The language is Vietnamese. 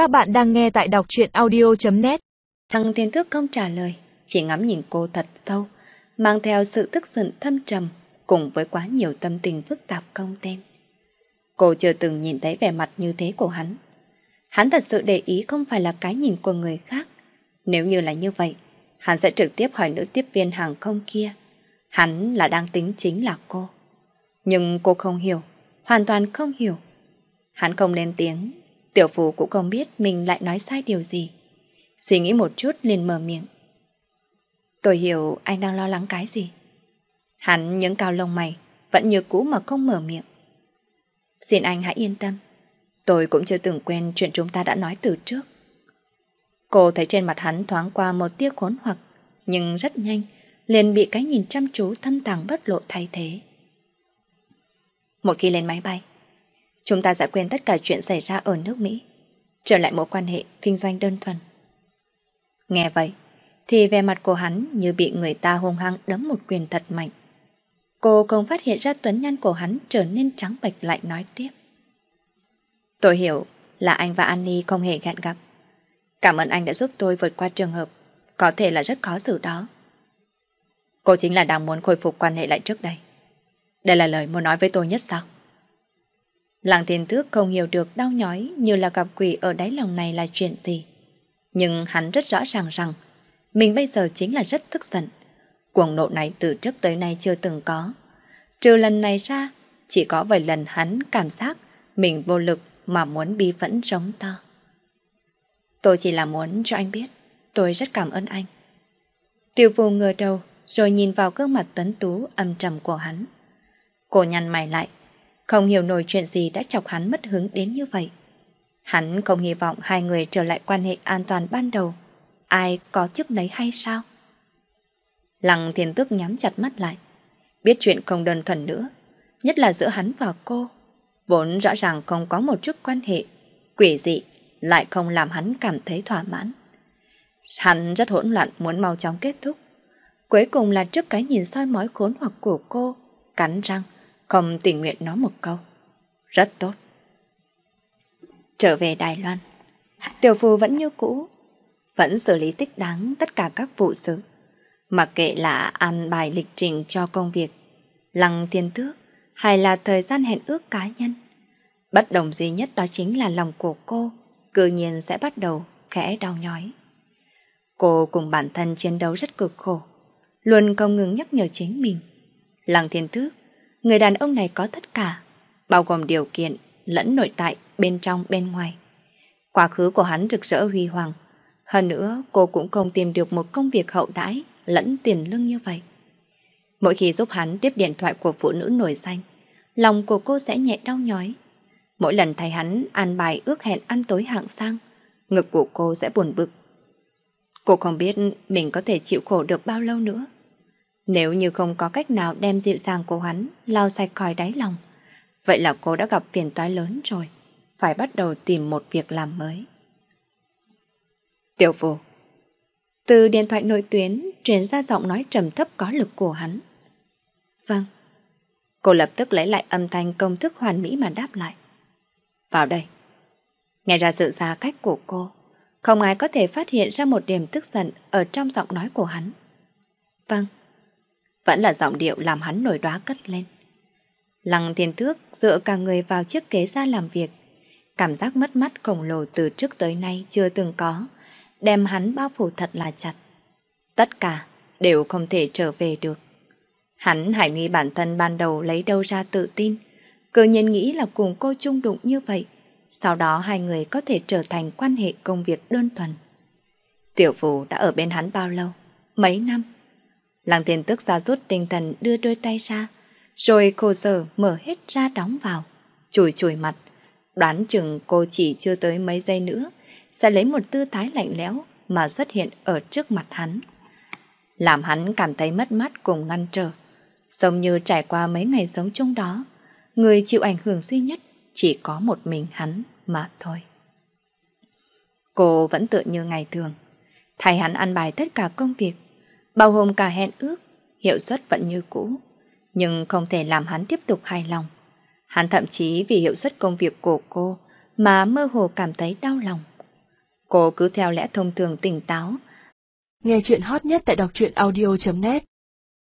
Các bạn đang nghe tại đọc truyện audio.net Thằng thiên thức không trả lời, chỉ ngắm nhìn cô thật sâu, mang theo sự tức giận thâm trầm, cùng với quá nhiều tâm tình phức tạp không tên. Cô chưa từng nhìn thấy vẻ mặt như thế của hắn. Hắn thật sự để ý không phải là cái nhìn của người khác. Nếu như là như vậy, hắn sẽ trực tiếp hỏi nữ tiếp viên hàng không kia. Hắn là đang tính chính là cô. Nhưng cô không hiểu, hoàn toàn không hiểu. Hắn không lên tiếng, tiểu phù cũng không biết mình lại nói sai điều gì. Suy nghĩ một chút liền mở miệng. Tôi hiểu anh đang lo lắng cái gì. Hắn những cao lông mày, vẫn như cũ mà không mở miệng. Xin anh hãy yên tâm. Tôi cũng chưa từng quên chuyện chúng ta đã nói từ trước. Cô thấy trên mặt hắn thoáng qua một tia khốn hoặc, nhưng rất nhanh, liền bị cái nhìn chăm chú thâm tàng bất lộ thay thế. Một khi lên máy bay, chúng ta sẽ quên tất cả chuyện xảy ra ở nước Mỹ, trở lại mối quan hệ kinh doanh đơn thuần. Nghe vậy, thì vẻ mặt của hắn như bị người ta hung hăng đấm một quyền thật mạnh. Cô không phát hiện ra tuấn nhân của hắn trở nên trắng bệch lại nói tiếp. Tôi hiểu là anh và Annie không hề hẹn gặp. Cảm ơn anh đã giúp tôi vượt qua trường hợp có thể là rất khó xử đó. Cô chính là đang muốn khôi phục quan hệ lại trước đây. Đây là lời muốn nói với tôi nhất sao? Làng thiên thước không hiểu được đau nhói như là gặp quỷ ở đáy lòng này là chuyện gì. Nhưng hắn rất rõ ràng rằng mình bây giờ chính là rất tức giận. Cuồng nộ này từ trước tới nay chưa từng có. Trừ lần này ra, chỉ có vài lần hắn cảm giác mình vô lực mà muốn bi vẫn sống to. Tôi chỉ là muốn cho anh biết, tôi rất cảm ơn anh. Tiêu phù ngờ đầu, rồi nhìn vào gương mặt tuấn tú âm trầm của hắn. Cô nhăn mày lại, không hiểu nổi chuyện gì đã chọc hắn mất hứng đến như vậy. Hắn không hy vọng hai người trở lại quan hệ an toàn ban đầu. Ai có chức nấy hay sao? Lăng thiên tước nhắm chặt mắt lại. Biết chuyện không đơn thuần nữa. Nhất là giữa hắn và cô. Vốn rõ ràng không có một chút quan hệ. Quỷ dị lại không làm hắn cảm thấy thỏa mãn. Hắn rất hỗn loạn muốn mau chóng kết thúc. Cuối cùng là trước cái nhìn soi mói khốn hoặc của cô, cắn răng, không tình nguyện nói một câu. Rất tốt. Trở về Đài Loan, tiểu phù vẫn như cũ, vẫn xử lý tích đáng tất cả các vụ sự. Mặc kệ là ăn bài lịch trình cho công việc, lăng thiên tước, hay là thời gian hẹn ước cá nhân. Bất đồng duy nhất đó chính là lòng của cô, cự nhiên sẽ bắt đầu khẽ đau nhói. Cô cùng bản thân chiến đấu rất cực khổ, luôn không ngừng nhắc nhở chính mình. Lăng thiên tước, người đàn ông này có tất cả, bao gồm điều kiện lẫn nội tại bên trong bên ngoài. Quá khứ của hắn rực rỡ huy hoàng, hơn nữa cô cũng không tìm được một công việc hậu đãi lẫn tiền lương như vậy. Mỗi khi giúp hắn tiếp điện thoại của phụ nữ nổi danh, lòng của cô sẽ nhẹ đau nhói. Mỗi lần thấy hắn an bài ước hẹn ăn tối hạng sang, ngực của cô sẽ buồn bực. Cô không biết mình có thể chịu khổ được bao lâu nữa. Nếu như không có cách nào đem dịu dàng của hắn lau sạch khỏi đáy lòng, vậy là cô đã gặp phiền toái lớn rồi, phải bắt đầu tìm một việc làm mới. Tiểu phù Từ điện thoại nội tuyến truyền ra giọng nói trầm thấp có lực của hắn. Vâng. Cô lập tức lấy lại âm thanh công thức hoàn mỹ mà đáp lại. Vào đây. Nghe ra sự xa cách của cô, không ai có thể phát hiện ra một điểm tức giận ở trong giọng nói của hắn. Vâng. Vẫn là giọng điệu làm hắn nổi đoá cất lên. Lăng thiên tước dựa cả người vào chiếc ghế ra làm việc. Cảm giác mất mắt khổng lồ từ trước tới nay chưa từng có, đem hắn bao phủ thật là chặt. Tất cả đều không thể trở về được. Hắn hải nghi bản thân ban đầu lấy đâu ra tự tin, cứ nhiên nghĩ là cùng cô chung đụng như vậy, sau đó hai người có thể trở thành quan hệ công việc đơn thuần. Tiểu phù đã ở bên hắn bao lâu? Mấy năm? Lăng thiên tức ra rút tinh thần đưa đôi tay ra, rồi khổ sở mở hết ra đóng vào, chùi chùi mặt. Đoán chừng cô chỉ chưa tới mấy giây nữa, sẽ lấy một tư thái lạnh lẽo mà xuất hiện ở trước mặt hắn. Làm hắn cảm thấy mất mát cùng ngăn trở. Giống như trải qua mấy ngày sống chung đó, người chịu ảnh hưởng duy nhất chỉ có một mình hắn mà thôi. Cô vẫn tự như ngày thường, thay hắn ăn bài tất cả công việc, bao gồm cả hẹn ước, hiệu suất vẫn như cũ, nhưng không thể làm hắn tiếp tục hài lòng. Hắn thậm chí vì hiệu suất công việc của cô mà mơ hồ cảm thấy đau lòng. Cô cứ theo lẽ thông thường tỉnh táo. Nghe chuyện hot nhất tại đọc truyện audio.net